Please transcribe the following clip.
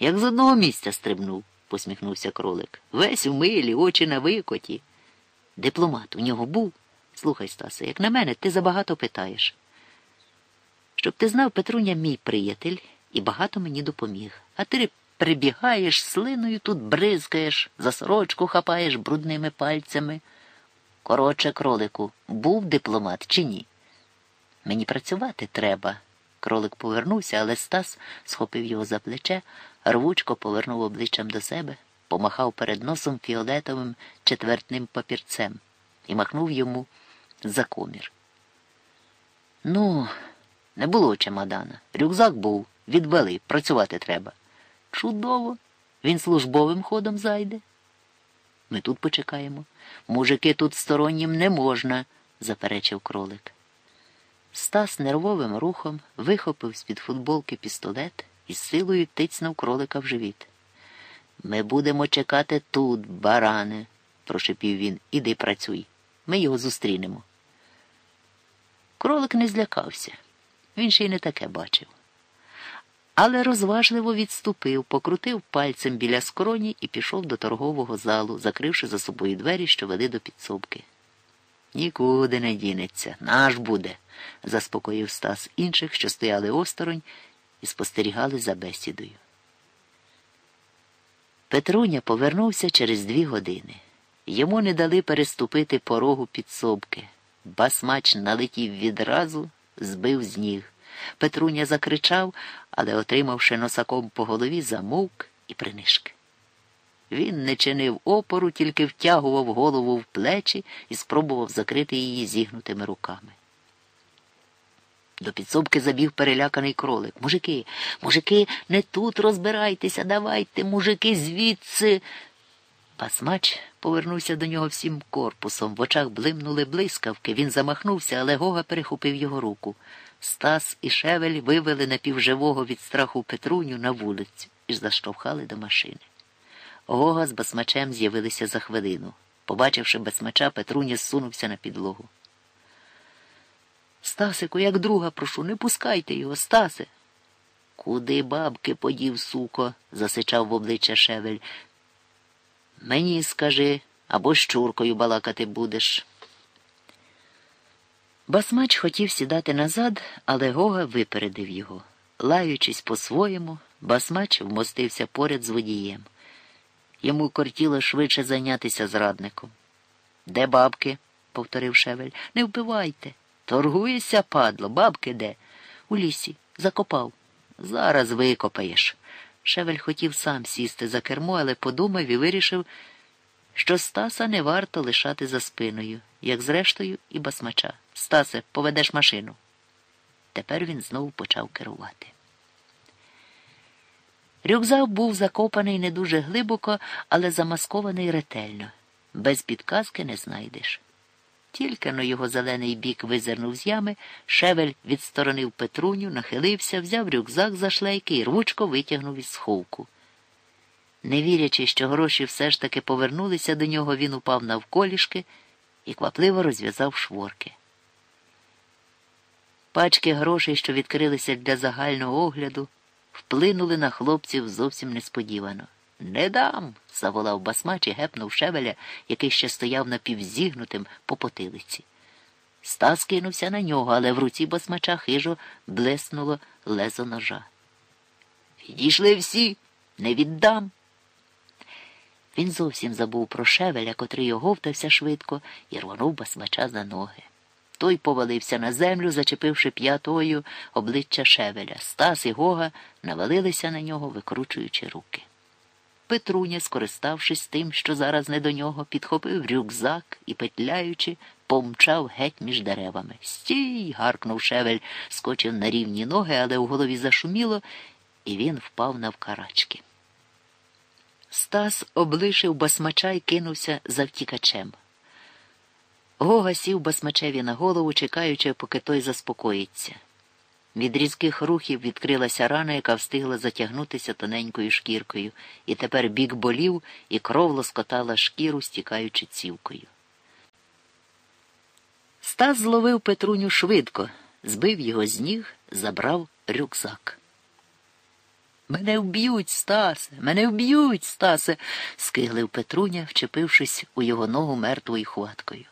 як з одного місця стрибнув, посміхнувся кролик. Весь у милі, очі на викоті. Дипломат у нього був. Слухай, Стасе, як на мене, ти забагато питаєш. Щоб ти знав, Петруня мій приятель і багато мені допоміг. А ти прибігаєш слиною, тут бризкаєш, за сорочку хапаєш брудними пальцями. Коротше, кролику, був дипломат чи ні? Мені працювати треба. Кролик повернувся, але Стас схопив його за плече, рвучко повернув обличчям до себе, помахав перед носом фіолетовим четвертним папірцем і махнув йому за комір. Ну, не було чемодана. Рюкзак був, відвели, працювати треба. Чудово, він службовим ходом зайде. Ми тут почекаємо. Мужики тут стороннім не можна, заперечив кролик. Стас нервовим рухом вихопив з-під футболки пістолет і з силою тицнув кролика в живіт. Ми будемо чекати тут, баране, прошепів він. Іди працюй. Ми його зустрінемо. Кролик не злякався. Він ще й не таке бачив. Але розважливо відступив, покрутив пальцем біля скроні і пішов до торгового залу, закривши за собою двері, що вели до підсобки. Нікуди не дінеться, наш буде, заспокоїв Стас інших, що стояли осторонь і спостерігали за бесідою. Петруня повернувся через дві години. Йому не дали переступити порогу підсобки. Басмач налетів відразу, збив з ніг. Петруня закричав, але, отримавши носаком по голові, замовк і принишки. Він не чинив опору, тільки втягував голову в плечі і спробував закрити її зігнутими руками. До підсобки забіг переляканий кролик. Мужики, мужики, не тут розбирайтеся, давайте, мужики, звідси. Пасмач повернувся до нього всім корпусом. В очах блимнули блискавки. Він замахнувся, але Гога перехопив його руку. Стас і Шевель вивели напівживого від страху Петруню на вулицю і заштовхали до машини. Гога з басмачем з'явилися за хвилину. Побачивши басмача, Петруня зсунувся на підлогу. Стасику, як друга, прошу, не пускайте його, Стасе. Куди бабки подів, суко? засичав в обличчя Шевель. Мені скажи, або щуркою балакати будеш. Басмач хотів сідати назад, але Гога випередив його. Лаючись по-своєму, басмач вмостився поряд з водієм. Йому кортіло швидше зайнятися зрадником. Де бабки? повторив Шевель. Не вбивайте. Торгуєшся, падло, бабки де? У лісі. Закопав. Зараз викопаєш. Шевель хотів сам сісти за кермо, але подумав і вирішив, що Стаса не варто лишати за спиною, як зрештою і басмача. Стасе, поведеш машину. Тепер він знову почав керувати. Рюкзак був закопаний не дуже глибоко, але замаскований ретельно. Без підказки не знайдеш. Тільки но його зелений бік визирнув з ями, шевель відсторонив Петруню, нахилився, взяв рюкзак за шлейки і рвучко витягнув із сховку. Не вірячи, що гроші все ж таки повернулися до нього, він упав навколішки і квапливо розв'язав шворки. Пачки грошей, що відкрилися для загального огляду, вплинули на хлопців зовсім несподівано. Не дам. заволав басмач і гепнув шевеля, який ще стояв напівзігнутим по потилиці. Стас кинувся на нього, але в руці басмача хижо блеснуло лезо ножа. Відійшли всі, не віддам. Він зовсім забув про шевеля, котрий оговтався швидко, і рвонув басмача за ноги. Той повалився на землю, зачепивши п'ятою обличчя шевеля. Стас і Гога навалилися на нього, викручуючи руки. Петруня, скориставшись тим, що зараз не до нього, підхопив рюкзак і, петляючи, помчав геть між деревами. Стій. гаркнув шевель, скочив на рівні ноги, але у голові зашуміло, і він впав навкарачки. Стас облишив басмача і кинувся за втікачем. Гога сів басмачеві на голову, чекаючи, поки той заспокоїться. Від різких рухів відкрилася рана, яка встигла затягнутися тоненькою шкіркою, і тепер бік болів, і кров лоскотала шкіру, стікаючи цівкою. Стас зловив Петруню швидко, збив його з ніг, забрав рюкзак. Мене вб'ють, Стасе, мене вб'ють, Стасе, скиглив Петруня, вчепившись у його ногу мертвою хваткою.